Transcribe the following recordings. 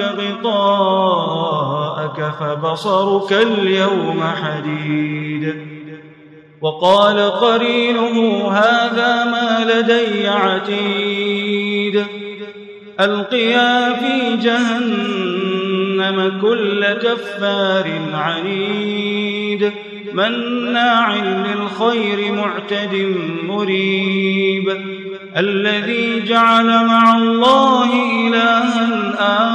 غطاءك فبصرك اليوم حديد. وقال قرينه هذا ما لدي عتيد. ألقيا في جهنم كل كفار عنيد. مناع للخير معتد مريب. الذي جعل مع الله إلها آخر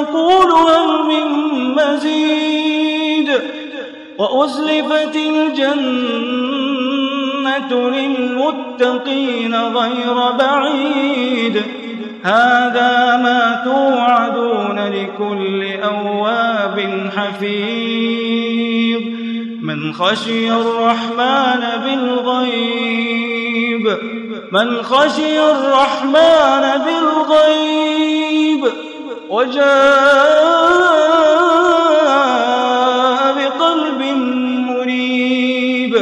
وتقول هل من مزيد وأزلفت الجنة جنة للمتقين غير بعيد. هذا ما توعدون لكل أواب حفيظ. من خشي الرحمن بالغيب من خشي الرحمن بالغيب. وجاء بقلب منيب.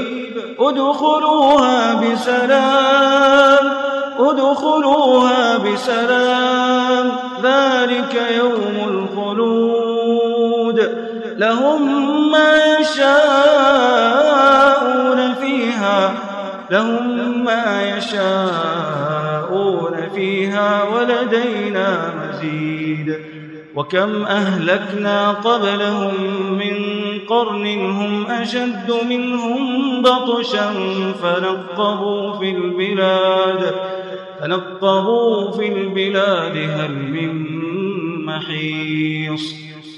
ادخلوها بسلام ادخلوها بسلام. ذلك يوم الخلود. لهم ما يشاءون فيها لهم ما يشاءون فيها ولدينا مزيد. وكم أهلكنا قبلهم من قرن هم أشد منهم بطشا فنقبوا في البلاد فنقبوا في البلاد هل من محيص؟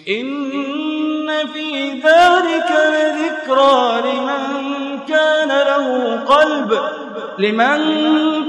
إن في ذلك لذكرى لمن كان له قلب لمن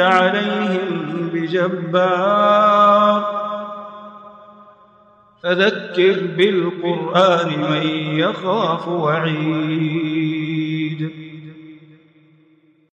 عليهم بجبار. فذكر بالقرآن من يخاف وعيد.